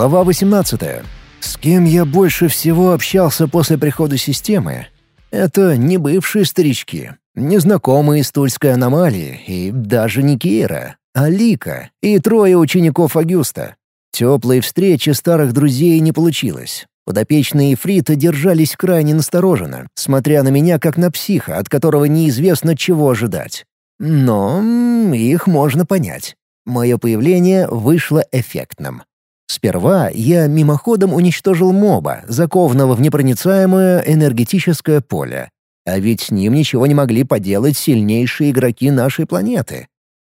Глава 18. С кем я больше всего общался после прихода системы? Это не бывшие старички, незнакомые из Тульской аномалии и даже не Кира, а Лика и трое учеников Агюста. Теплой встречи старых друзей не получилось. Подопечные Фрита держались крайне настороженно, смотря на меня как на психа, от которого неизвестно чего ожидать. Но их можно понять. Мое появление вышло эффектным. Сперва я мимоходом уничтожил моба, закованного в непроницаемое энергетическое поле. А ведь с ним ничего не могли поделать сильнейшие игроки нашей планеты.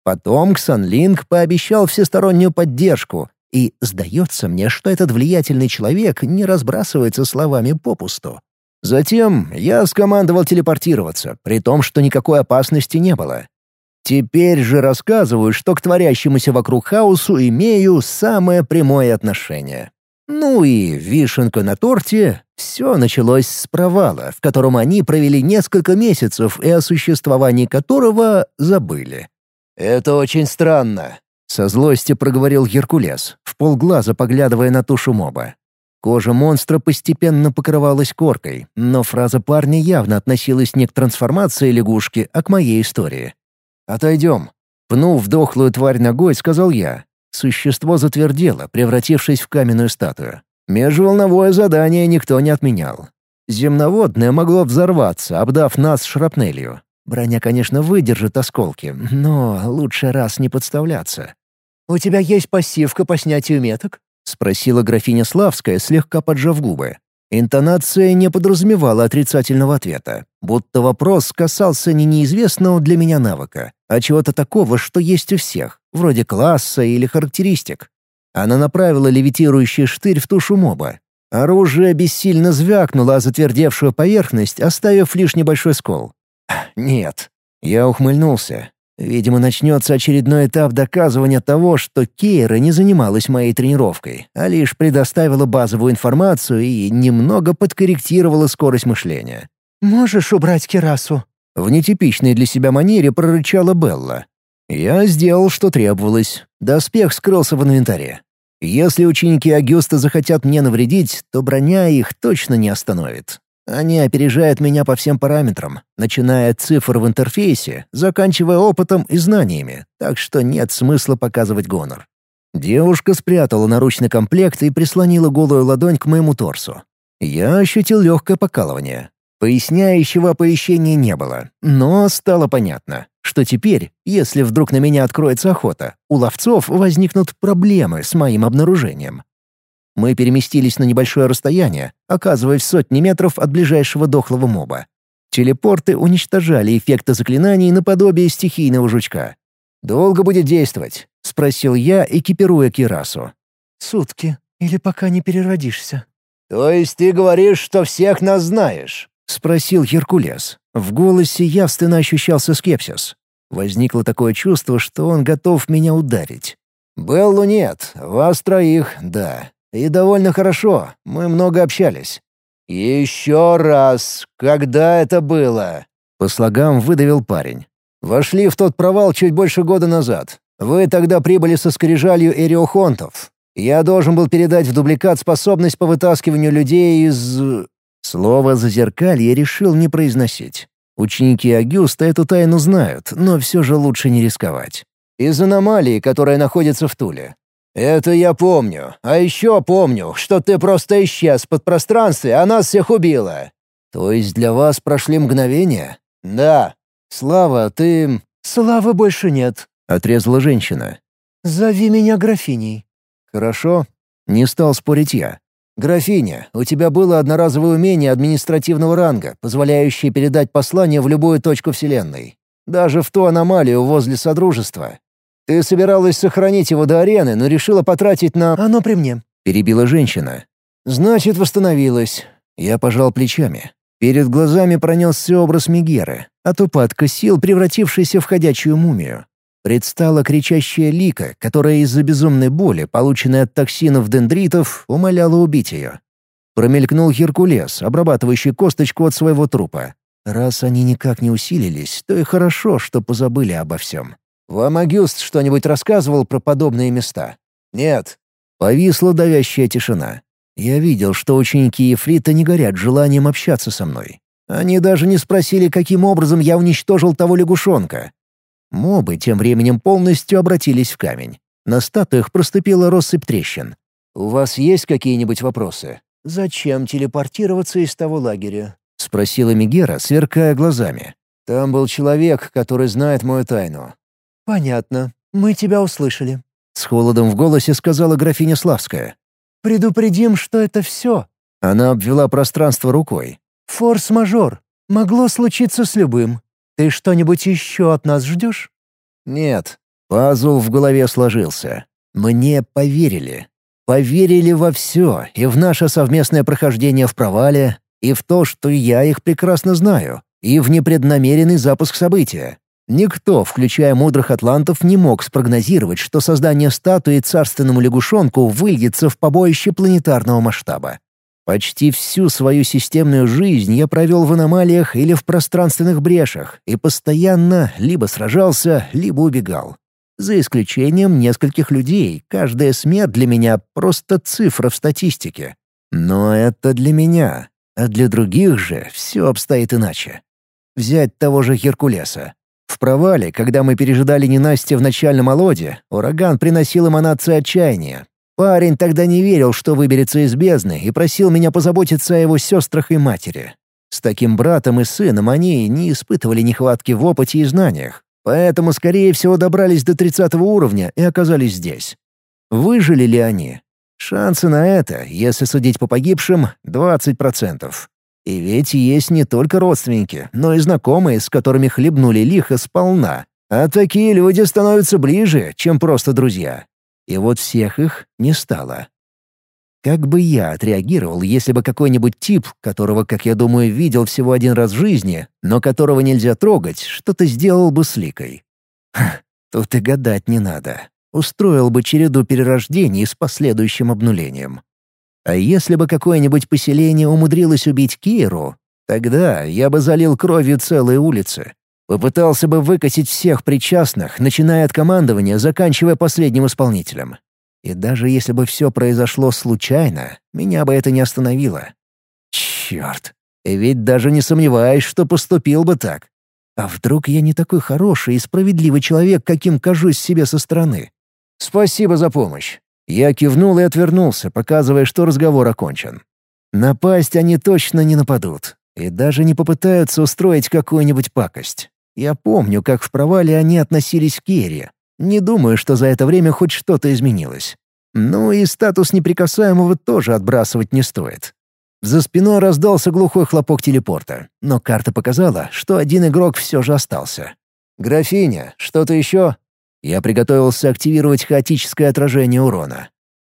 Потом Ксанлинг пообещал всестороннюю поддержку, и сдается мне, что этот влиятельный человек не разбрасывается словами попусту. Затем я скомандовал телепортироваться, при том, что никакой опасности не было. Теперь же рассказываю, что к творящемуся вокруг хаосу имею самое прямое отношение. Ну и вишенка на торте — все началось с провала, в котором они провели несколько месяцев и о существовании которого забыли. «Это очень странно», — со злости проговорил Геркулес, в полглаза поглядывая на тушу моба. Кожа монстра постепенно покрывалась коркой, но фраза парня явно относилась не к трансформации лягушки, а к моей истории. «Отойдем». Пнув дохлую тварь ногой, сказал я. Существо затвердело, превратившись в каменную статую. Межволновое задание никто не отменял. Земноводное могло взорваться, обдав нас шрапнелью. Броня, конечно, выдержит осколки, но лучше раз не подставляться. «У тебя есть пассивка по снятию меток?» — спросила графиня Славская, слегка поджав губы. Интонация не подразумевала отрицательного ответа, будто вопрос касался не неизвестного для меня навыка, а чего-то такого, что есть у всех, вроде класса или характеристик. Она направила левитирующий штырь в тушу моба. Оружие бессильно звякнуло о затвердевшую поверхность, оставив лишь небольшой скол. «Нет». Я ухмыльнулся. Видимо, начнется очередной этап доказывания того, что Кейра не занималась моей тренировкой, а лишь предоставила базовую информацию и немного подкорректировала скорость мышления. «Можешь убрать Керасу?» В нетипичной для себя манере прорычала Белла. Я сделал, что требовалось. Доспех скрылся в инвентаре. Если ученики Агюста захотят мне навредить, то броня их точно не остановит. Они опережают меня по всем параметрам, начиная от цифр в интерфейсе, заканчивая опытом и знаниями, так что нет смысла показывать гонор. Девушка спрятала наручный комплект и прислонила голую ладонь к моему торсу. Я ощутил легкое покалывание. Поясняющего оповещения не было, но стало понятно, что теперь, если вдруг на меня откроется охота, у ловцов возникнут проблемы с моим обнаружением. Мы переместились на небольшое расстояние, оказываясь в сотни метров от ближайшего дохлого моба. Телепорты уничтожали эффекты заклинаний наподобие стихийного жучка. «Долго будет действовать?» — спросил я, экипируя Кирасу. «Сутки. Или пока не переродишься». «То есть ты говоришь, что всех нас знаешь?» — спросил Геркулес. В голосе явственно ощущался скепсис. Возникло такое чувство, что он готов меня ударить. «Беллу нет, вас троих — да. И довольно хорошо, мы много общались. «Еще раз! Когда это было?» По слогам выдавил парень. «Вошли в тот провал чуть больше года назад. Вы тогда прибыли со скрижалью эриохонтов. Я должен был передать в дубликат способность по вытаскиванию людей из...» Слово «зазеркалье» решил не произносить. Ученики Агюста эту тайну знают, но все же лучше не рисковать. «Из аномалии, которая находится в Туле. «Это я помню. А еще помню, что ты просто исчез под пространстве, а нас всех убила». «То есть для вас прошли мгновения?» «Да». «Слава, ты...» «Славы больше нет», — отрезала женщина. «Зови меня графиней». «Хорошо». Не стал спорить я. «Графиня, у тебя было одноразовое умение административного ранга, позволяющее передать послание в любую точку Вселенной. Даже в ту аномалию возле Содружества. Ты собиралась сохранить его до арены, но решила потратить на...» «Оно при мне», — перебила женщина. «Значит, восстановилась». Я пожал плечами. Перед глазами пронесся образ Мегеры, от упадка сил, превратившейся в ходячую мумию. Предстала кричащая Лика, которая из-за безумной боли, полученной от токсинов дендритов, умоляла убить ее. Промелькнул Геркулес, обрабатывающий косточку от своего трупа. Раз они никак не усилились, то и хорошо, что позабыли обо всем. «Вам Агюст что-нибудь рассказывал про подобные места?» «Нет». Повисла давящая тишина. Я видел, что ученики Ефрита не горят желанием общаться со мной. Они даже не спросили, каким образом я уничтожил того лягушонка. Мобы тем временем полностью обратились в камень. На статуях проступила россыпь трещин. «У вас есть какие-нибудь вопросы?» «Зачем телепортироваться из того лагеря?» — спросила Мигера, сверкая глазами. «Там был человек, который знает мою тайну». «Понятно. Мы тебя услышали», — с холодом в голосе сказала графиня Славская. «Предупредим, что это все». Она обвела пространство рукой. «Форс-мажор. Могло случиться с любым. Ты что-нибудь еще от нас ждешь?» «Нет». Пазл в голове сложился. Мне поверили. Поверили во все, и в наше совместное прохождение в провале, и в то, что я их прекрасно знаю, и в непреднамеренный запуск события. Никто, включая мудрых атлантов, не мог спрогнозировать, что создание статуи царственному лягушонку выльется в побоище планетарного масштаба. Почти всю свою системную жизнь я провел в аномалиях или в пространственных брешах и постоянно либо сражался, либо убегал. За исключением нескольких людей, каждая смерть для меня — просто цифра в статистике. Но это для меня, а для других же все обстоит иначе. Взять того же Геркулеса. В провале, когда мы пережидали ненастье в начальном олоде, ураган приносил эманации отчаяния. Парень тогда не верил, что выберется из бездны, и просил меня позаботиться о его сестрах и матери. С таким братом и сыном они не испытывали нехватки в опыте и знаниях, поэтому, скорее всего, добрались до 30 уровня и оказались здесь. Выжили ли они? Шансы на это, если судить по погибшим, 20%. И ведь есть не только родственники, но и знакомые, с которыми хлебнули лихо сполна. А такие люди становятся ближе, чем просто друзья. И вот всех их не стало. Как бы я отреагировал, если бы какой-нибудь тип, которого, как я думаю, видел всего один раз в жизни, но которого нельзя трогать, что-то сделал бы с Ликой? Ха, тут и гадать не надо. Устроил бы череду перерождений с последующим обнулением. А если бы какое-нибудь поселение умудрилось убить Киру, тогда я бы залил кровью целые улицы. Попытался бы выкосить всех причастных, начиная от командования, заканчивая последним исполнителем. И даже если бы все произошло случайно, меня бы это не остановило. Черт! Ведь даже не сомневаюсь, что поступил бы так. А вдруг я не такой хороший и справедливый человек, каким кажусь себе со стороны? Спасибо за помощь. Я кивнул и отвернулся, показывая, что разговор окончен. Напасть они точно не нападут. И даже не попытаются устроить какую-нибудь пакость. Я помню, как в провале они относились к Керри. Не думаю, что за это время хоть что-то изменилось. Ну и статус неприкасаемого тоже отбрасывать не стоит. За спиной раздался глухой хлопок телепорта, но карта показала, что один игрок все же остался. «Графиня, что-то еще?» Я приготовился активировать хаотическое отражение урона.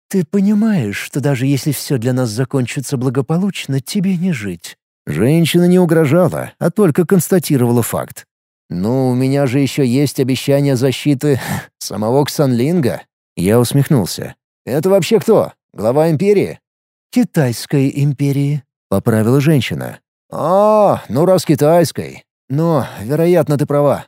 «Ты понимаешь, что даже если все для нас закончится благополучно, тебе не жить?» Женщина не угрожала, а только констатировала факт. «Ну, у меня же еще есть обещание защиты самого Ксанлинга». Я усмехнулся. «Это вообще кто? Глава империи?» «Китайской империи», — поправила женщина. «А, ну раз китайской. Но, вероятно, ты права».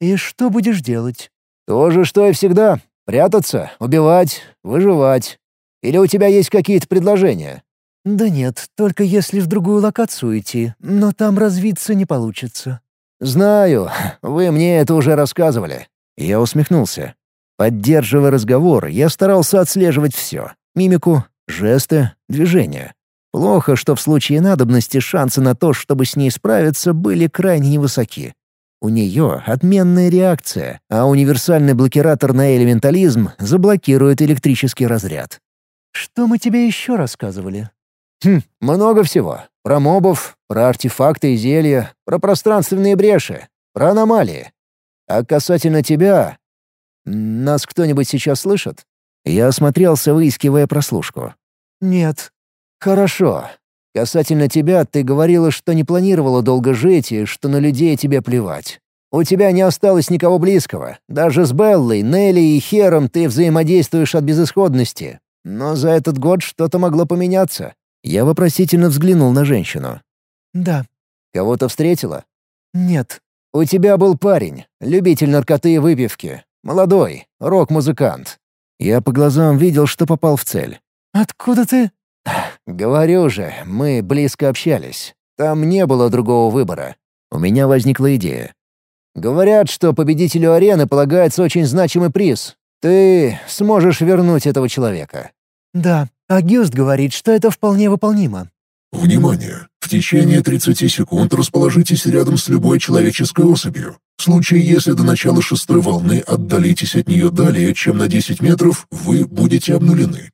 «И что будешь делать?» То же, что и всегда. Прятаться, убивать, выживать. Или у тебя есть какие-то предложения?» «Да нет, только если в другую локацию идти, но там развиться не получится». «Знаю, вы мне это уже рассказывали». Я усмехнулся. Поддерживая разговор, я старался отслеживать все. Мимику, жесты, движения. Плохо, что в случае надобности шансы на то, чтобы с ней справиться, были крайне невысоки. У нее отменная реакция, а универсальный блокиратор на элементализм заблокирует электрический разряд. «Что мы тебе еще рассказывали?» «Хм, много всего. Про мобов, про артефакты и зелья, про пространственные бреши, про аномалии. А касательно тебя... Нас кто-нибудь сейчас слышит?» Я осмотрелся, выискивая прослушку. «Нет». «Хорошо. Касательно тебя, ты говорила, что не планировала долго жить и что на людей тебе плевать. У тебя не осталось никого близкого. Даже с Беллой, Нелли и Хером ты взаимодействуешь от безысходности. Но за этот год что-то могло поменяться. Я вопросительно взглянул на женщину. «Да». «Кого-то встретила?» «Нет». «У тебя был парень, любитель наркоты и выпивки. Молодой, рок-музыкант. Я по глазам видел, что попал в цель. «Откуда ты?» «Говорю же, мы близко общались. Там не было другого выбора. У меня возникла идея. Говорят, что победителю арены полагается очень значимый приз. Ты сможешь вернуть этого человека». «Да, а Гюст говорит, что это вполне выполнимо». Внимание! В течение 30 секунд расположитесь рядом с любой человеческой особью. В случае, если до начала шестой волны отдалитесь от нее далее, чем на 10 метров, вы будете обнулены.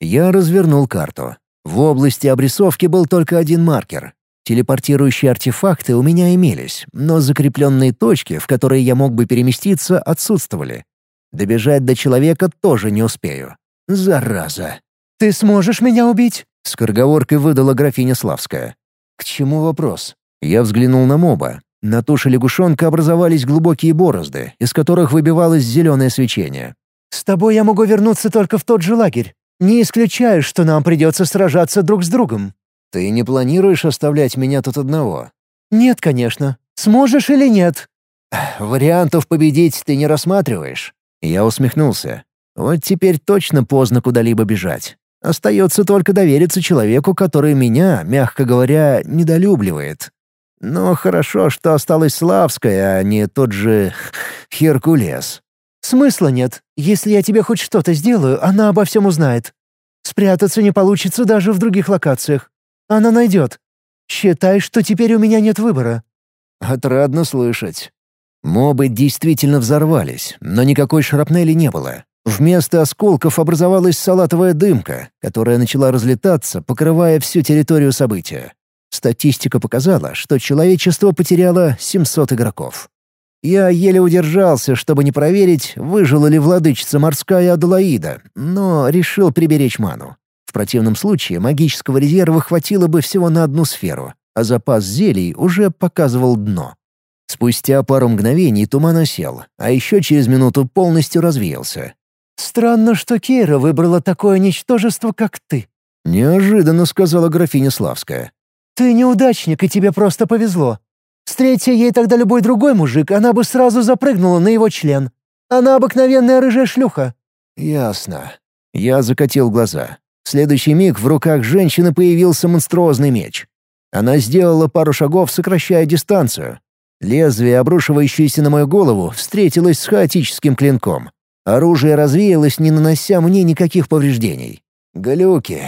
Я развернул карту. В области обрисовки был только один маркер. Телепортирующие артефакты у меня имелись, но закрепленные точки, в которые я мог бы переместиться, отсутствовали. Добежать до человека тоже не успею. Зараза. «Ты сможешь меня убить?» — скороговоркой выдала графиня Славская. «К чему вопрос?» Я взглянул на моба. На туше лягушонка образовались глубокие борозды, из которых выбивалось зеленое свечение. «С тобой я могу вернуться только в тот же лагерь. Не исключаю, что нам придется сражаться друг с другом». «Ты не планируешь оставлять меня тут одного?» «Нет, конечно. Сможешь или нет?» «Вариантов победить ты не рассматриваешь?» Я усмехнулся. «Вот теперь точно поздно куда-либо бежать. Остается только довериться человеку, который меня, мягко говоря, недолюбливает. Но хорошо, что осталась Славская, а не тот же Херкулес. «Смысла нет. Если я тебе хоть что-то сделаю, она обо всем узнает. Спрятаться не получится даже в других локациях. Она найдет. Считай, что теперь у меня нет выбора». Отрадно слышать. Мобы действительно взорвались, но никакой шрапнели не было. Вместо осколков образовалась салатовая дымка, которая начала разлетаться, покрывая всю территорию события. Статистика показала, что человечество потеряло 700 игроков. Я еле удержался, чтобы не проверить, выжила ли владычица морская Аделаида, но решил приберечь ману. В противном случае магического резерва хватило бы всего на одну сферу, а запас зелий уже показывал дно. Спустя пару мгновений туман осел, а еще через минуту полностью развеялся. «Странно, что Кейра выбрала такое ничтожество, как ты», — неожиданно сказала графиня Славская. «Ты неудачник, и тебе просто повезло. Встреться ей тогда любой другой мужик, она бы сразу запрыгнула на его член. Она обыкновенная рыжая шлюха». «Ясно». Я закатил глаза. В следующий миг в руках женщины появился монструозный меч. Она сделала пару шагов, сокращая дистанцию. Лезвие, обрушивающееся на мою голову, встретилось с хаотическим клинком. Оружие развеялось, не нанося мне никаких повреждений. Глюки.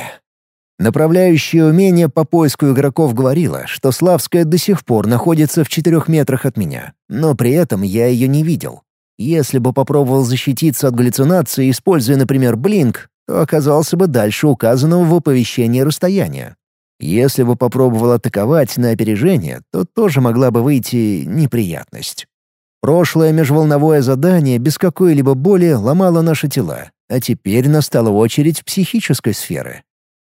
Направляющее умение по поиску игроков говорило, что Славская до сих пор находится в четырех метрах от меня, но при этом я ее не видел. Если бы попробовал защититься от галлюцинации, используя, например, блинк, то оказался бы дальше указанного в оповещении расстояния. Если бы попробовал атаковать на опережение, то тоже могла бы выйти неприятность. Прошлое межволновое задание без какой-либо боли ломало наши тела, а теперь настала очередь психической сферы.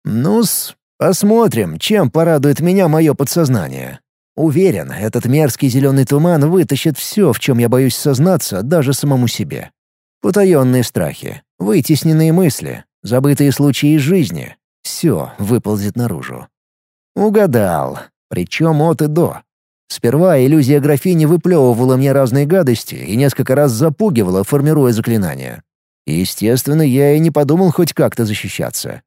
Ну-с, посмотрим, чем порадует меня мое подсознание. Уверен, этот мерзкий зеленый туман вытащит все, в чем я боюсь сознаться, даже самому себе. Потаенные страхи, вытесненные мысли, забытые случаи из жизни — все выползет наружу. Угадал, причем от и до. Сперва иллюзия графини выплевывала мне разные гадости и несколько раз запугивала, формируя заклинания. Естественно, я и не подумал хоть как-то защищаться.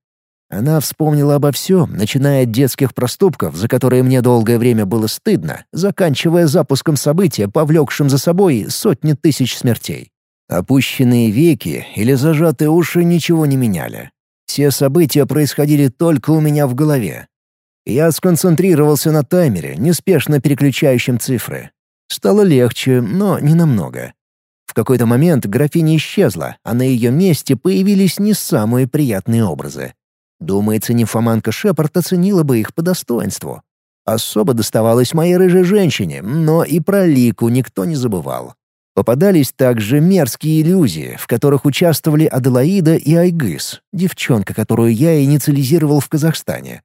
Она вспомнила обо всем, начиная от детских проступков, за которые мне долгое время было стыдно, заканчивая запуском события, повлекшим за собой сотни тысяч смертей. Опущенные веки или зажатые уши ничего не меняли. Все события происходили только у меня в голове. Я сконцентрировался на таймере, неспешно переключающем цифры. Стало легче, но не намного. В какой-то момент графиня исчезла, а на ее месте появились не самые приятные образы. Думается, нимфоманка Шепард оценила бы их по достоинству. Особо доставалось моей рыжей женщине, но и про Лику никто не забывал. Попадались также мерзкие иллюзии, в которых участвовали Аделаида и Айгыс, девчонка, которую я инициализировал в Казахстане.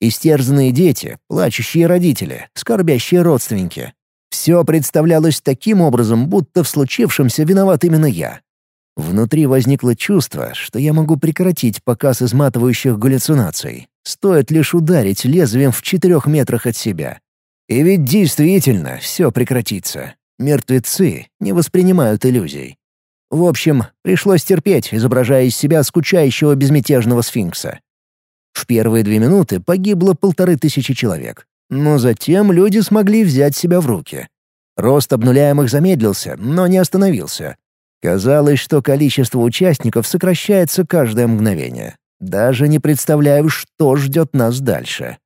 Истерзанные дети, плачущие родители, скорбящие родственники. Все представлялось таким образом, будто в случившемся виноват именно я. Внутри возникло чувство, что я могу прекратить показ изматывающих галлюцинаций. Стоит лишь ударить лезвием в четырех метрах от себя. И ведь действительно все прекратится. Мертвецы не воспринимают иллюзий. В общем, пришлось терпеть, изображая из себя скучающего безмятежного сфинкса. В первые две минуты погибло полторы тысячи человек. Но затем люди смогли взять себя в руки. Рост обнуляемых замедлился, но не остановился. Казалось, что количество участников сокращается каждое мгновение. Даже не представляю, что ждет нас дальше.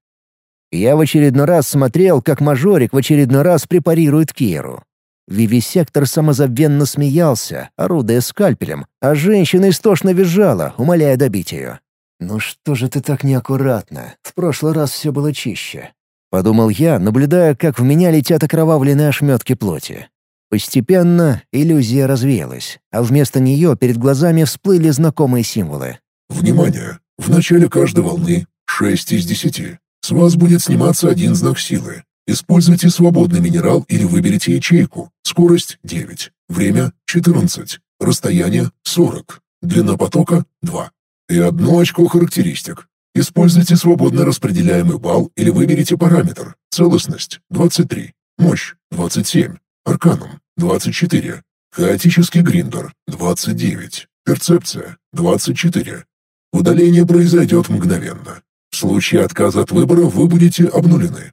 Я в очередной раз смотрел, как мажорик в очередной раз препарирует Киру. Вивисектор самозабвенно смеялся, орудуя скальпелем, а женщина истошно визжала, умоляя добить ее. «Ну что же ты так неаккуратно? В прошлый раз все было чище. Подумал я, наблюдая, как в меня летят окровавленные ошметки плоти. Постепенно иллюзия развеялась, а вместо нее перед глазами всплыли знакомые символы. «Внимание! В начале каждой волны 6 из 10. С вас будет сниматься один знак силы. Используйте свободный минерал или выберите ячейку. Скорость 9. Время 14. Расстояние 40. Длина потока 2. И одно очко характеристик. Используйте свободно распределяемый балл или выберите параметр. Целостность – 23. Мощь – 27. Арканум – 24. Хаотический гриндер – 29. Перцепция – 24. Удаление произойдет мгновенно. В случае отказа от выбора вы будете обнулены.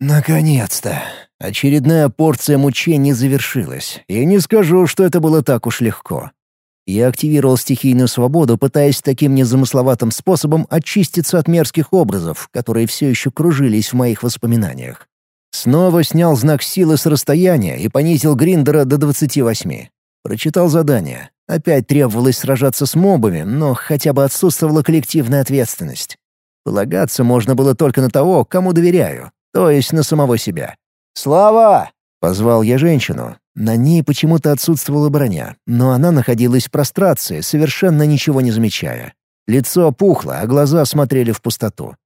Наконец-то! Очередная порция мучений завершилась. И не скажу, что это было так уж легко. Я активировал стихийную свободу, пытаясь таким незамысловатым способом очиститься от мерзких образов, которые все еще кружились в моих воспоминаниях. Снова снял знак силы с расстояния и понизил Гриндера до 28. Прочитал задание. Опять требовалось сражаться с мобами, но хотя бы отсутствовала коллективная ответственность. Полагаться можно было только на того, кому доверяю, то есть на самого себя. «Слава!» — позвал я женщину, на ней почему-то отсутствовала броня, но она находилась в прострации, совершенно ничего не замечая. Лицо опухло, а глаза смотрели в пустоту.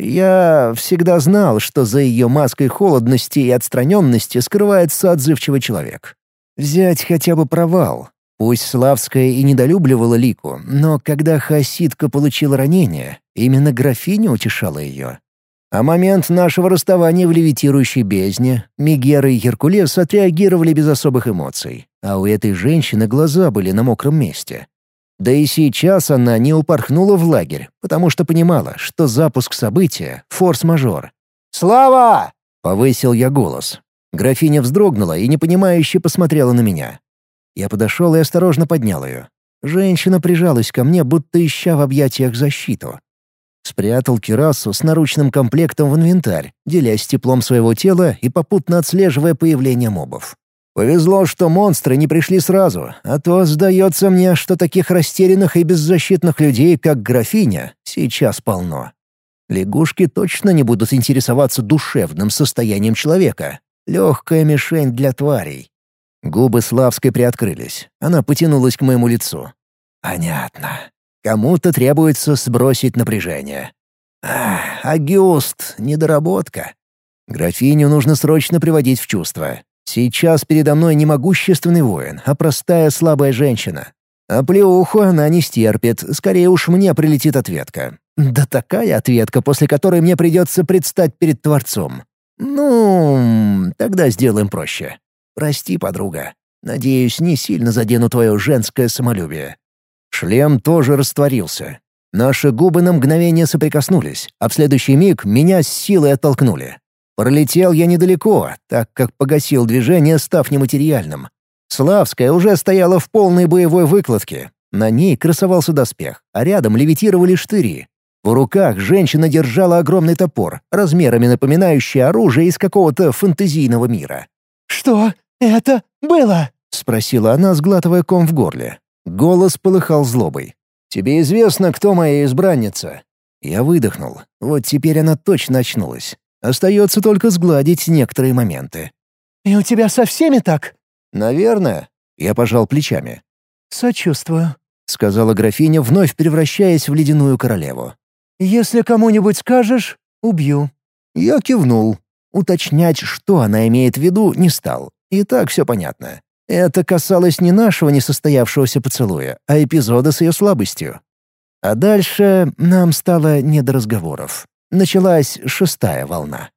Я всегда знал, что за ее маской холодности и отстраненности скрывается отзывчивый человек. Взять хотя бы провал. Пусть Славская и недолюбливала Лику, но когда Хасидка получила ранение, именно графиня утешала ее. А момент нашего расставания в левитирующей бездне Мегера и Геркулес отреагировали без особых эмоций, а у этой женщины глаза были на мокром месте. Да и сейчас она не упорхнула в лагерь, потому что понимала, что запуск события — форс-мажор. «Слава!» — повысил я голос. Графиня вздрогнула и непонимающе посмотрела на меня. Я подошел и осторожно поднял ее. Женщина прижалась ко мне, будто ища в объятиях защиту. Спрятал кирасу с наручным комплектом в инвентарь, делясь теплом своего тела и попутно отслеживая появление мобов. Повезло, что монстры не пришли сразу, а то сдается мне, что таких растерянных и беззащитных людей, как графиня, сейчас полно. Лягушки точно не будут интересоваться душевным состоянием человека. Легкая мишень для тварей. Губы Славской приоткрылись. Она потянулась к моему лицу. «Понятно. Кому-то требуется сбросить напряжение. Ах, Агюст, недоработка. Графиню нужно срочно приводить в чувство. Сейчас передо мной не могущественный воин, а простая слабая женщина. А плеуху она не стерпит, скорее уж мне прилетит ответка. Да такая ответка, после которой мне придется предстать перед Творцом. Ну, тогда сделаем проще. Прости, подруга. Надеюсь, не сильно задену твое женское самолюбие. Шлем тоже растворился. Наши губы на мгновение соприкоснулись, а в следующий миг меня с силой оттолкнули. Пролетел я недалеко, так как погасил движение, став нематериальным. Славская уже стояла в полной боевой выкладке. На ней красовался доспех, а рядом левитировали штыри. В руках женщина держала огромный топор, размерами напоминающий оружие из какого-то фэнтезийного мира. «Что это было?» — спросила она, сглатывая ком в горле. Голос полыхал злобой. «Тебе известно, кто моя избранница?» Я выдохнул. Вот теперь она точно очнулась. Остается только сгладить некоторые моменты. «И у тебя со всеми так?» «Наверное». Я пожал плечами. «Сочувствую», — сказала графиня, вновь превращаясь в ледяную королеву. «Если кому-нибудь скажешь, убью». Я кивнул. Уточнять, что она имеет в виду, не стал. И так все понятно. Это касалось не нашего несостоявшегося поцелуя, а эпизода с ее слабостью. А дальше нам стало не до разговоров. Началась шестая волна.